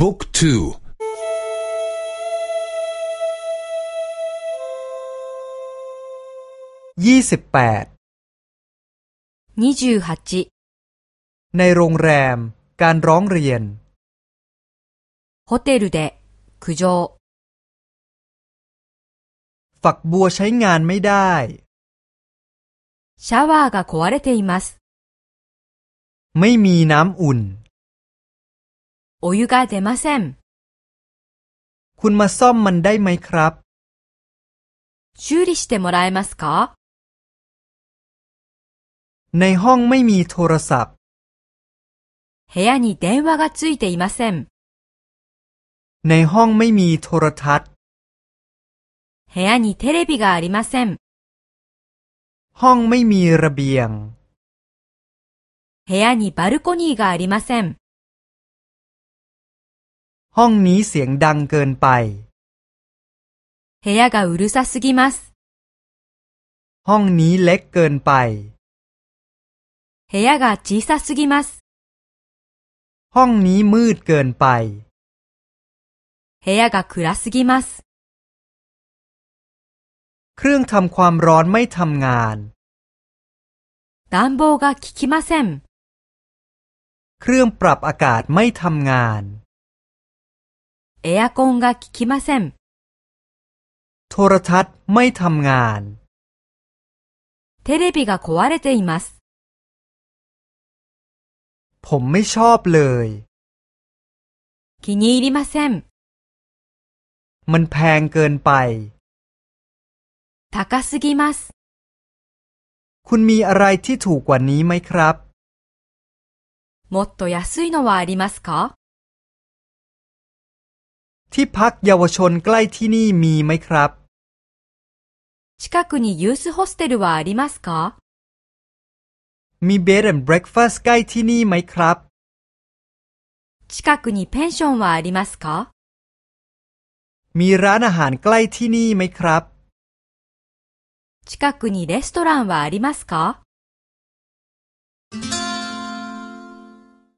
บุ๊กทูยี่สิบแปดในโรงแรม การร้องเรียนホテルで苦情ฝักบัวใช้งานไม่ได้シャワーが壊れていますไม่มีน้ำอุ่น お湯が出ませんคุณมาซ่อมมันได้ไหมครับ修理してもらえますかในห้องไม่มีโทรศัพท์部屋に電話がついていませんในห้องไม่มีโทรทัศน์部屋にテレビがありませんห้องไม่มีระเบียง部屋にバルコニーがありません ห้องนี้เสียงดังเกินไป部屋がうるさすぎますห้องนี้เล็กเกินไป部屋が小さすぎます。ห้องนี้มืดเกินไป部屋が暗すぎます。เครื่องทำความร้อนไม่ทำงาน 暖房が効きません。เครื่องปรับอากาศไม่ทำงาน エアコンが効きません。โทรทัศน์ไม่ทำงาน テレビが壊れています。ผมไม่ชอบเลย気に入りませんมันแพงเกินไป高すぎますคุณมีอะไรที่ถูกกว่านี้ไหมครับもっと安いのはありますか ที่พักเยาวชนใกล้ที่นี่มีไหมครับ近くにユースホステルはありますかมีเบดแอนด์เบรคฟาสต์ใกล้ที่นี่ไหมครับ近くにペンションはありますかมีร้านอาหารใกล้ที่นี่ไหมครับ近くにレストランはありますか